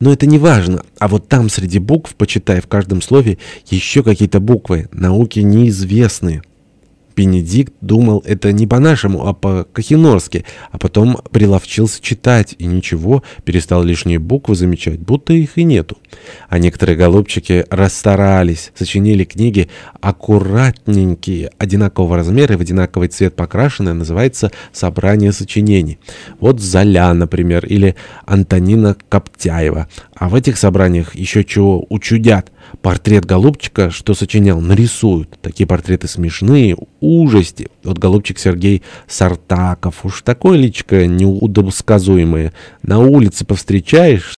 Но это не важно. А вот там среди букв, почитай в каждом слове, еще какие-то буквы, науке неизвестные. Бенедикт думал это не по-нашему, а по-кахинорски, а потом приловчился читать, и ничего, перестал лишние буквы замечать, будто их и нету. А некоторые голубчики расстарались, сочинили книги аккуратненькие, одинакового размера и в одинаковый цвет покрашенные, называется «Собрание сочинений». Вот Золя, например, или Антонина Коптяева. А в этих собраниях еще чего учудят. Портрет голубчика, что сочинял, нарисуют. Такие портреты смешные, ужасти. Вот голубчик Сергей Сартаков, уж такое личико неудобосказуемое. На улице повстречаешь,